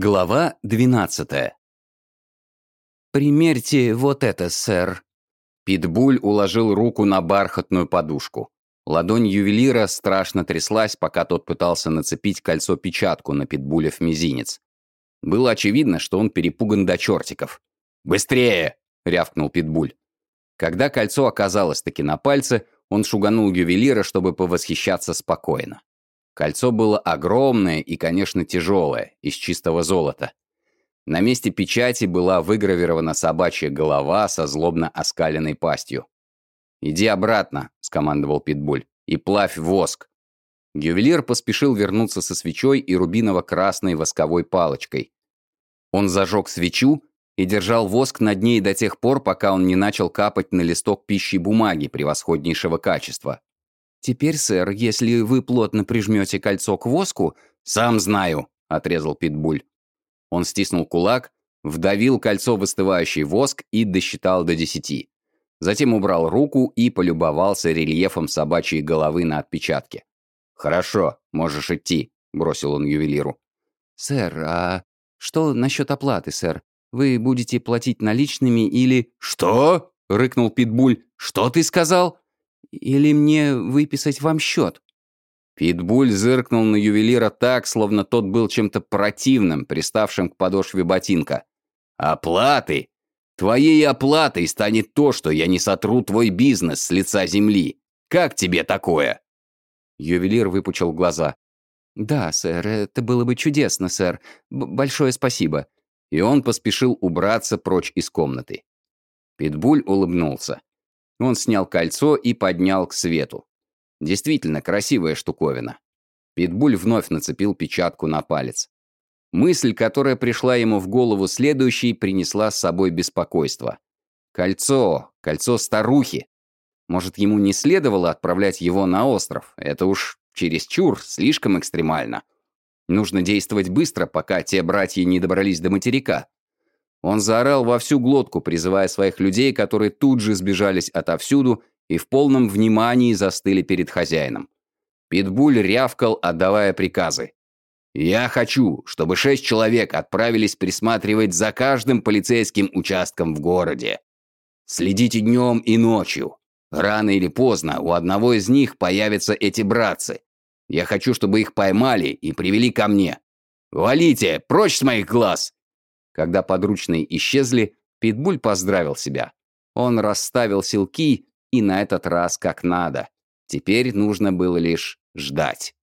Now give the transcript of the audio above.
Глава 12 «Примерьте вот это, сэр». Питбуль уложил руку на бархатную подушку. Ладонь ювелира страшно тряслась, пока тот пытался нацепить кольцо-печатку на Питбуля в мизинец. Было очевидно, что он перепуган до чертиков. «Быстрее!» — рявкнул Питбуль. Когда кольцо оказалось таки на пальце, он шуганул ювелира, чтобы повосхищаться спокойно. Кольцо было огромное и, конечно, тяжелое, из чистого золота. На месте печати была выгравирована собачья голова со злобно оскаленной пастью. «Иди обратно», — скомандовал Питбуль, — «и плавь воск». Ювелир поспешил вернуться со свечой и рубиново-красной восковой палочкой. Он зажег свечу и держал воск над ней до тех пор, пока он не начал капать на листок пищи бумаги превосходнейшего качества. «Теперь, сэр, если вы плотно прижмете кольцо к воску...» «Сам знаю», — отрезал Питбуль. Он стиснул кулак, вдавил кольцо в остывающий воск и досчитал до десяти. Затем убрал руку и полюбовался рельефом собачьей головы на отпечатке. «Хорошо, можешь идти», — бросил он ювелиру. «Сэр, а что насчет оплаты, сэр? Вы будете платить наличными или...» «Что?» — рыкнул Питбуль. «Что ты сказал?» Или мне выписать вам счет?» Питбуль зыркнул на ювелира так, словно тот был чем-то противным, приставшим к подошве ботинка. «Оплаты? Твоей оплатой станет то, что я не сотру твой бизнес с лица земли. Как тебе такое?» Ювелир выпучил глаза. «Да, сэр, это было бы чудесно, сэр. Б большое спасибо». И он поспешил убраться прочь из комнаты. Питбуль улыбнулся. Он снял кольцо и поднял к свету. Действительно красивая штуковина. Питбуль вновь нацепил печатку на палец. Мысль, которая пришла ему в голову следующей, принесла с собой беспокойство. Кольцо, кольцо старухи. Может, ему не следовало отправлять его на остров? Это уж чересчур, слишком экстремально. Нужно действовать быстро, пока те братья не добрались до материка. Он заорал во всю глотку, призывая своих людей, которые тут же сбежались отовсюду и в полном внимании застыли перед хозяином. Питбуль рявкал, отдавая приказы. «Я хочу, чтобы шесть человек отправились присматривать за каждым полицейским участком в городе. Следите днем и ночью. Рано или поздно у одного из них появятся эти братцы. Я хочу, чтобы их поймали и привели ко мне. Валите, прочь с моих глаз!» Когда подручные исчезли, Питбуль поздравил себя. Он расставил силки, и на этот раз как надо. Теперь нужно было лишь ждать.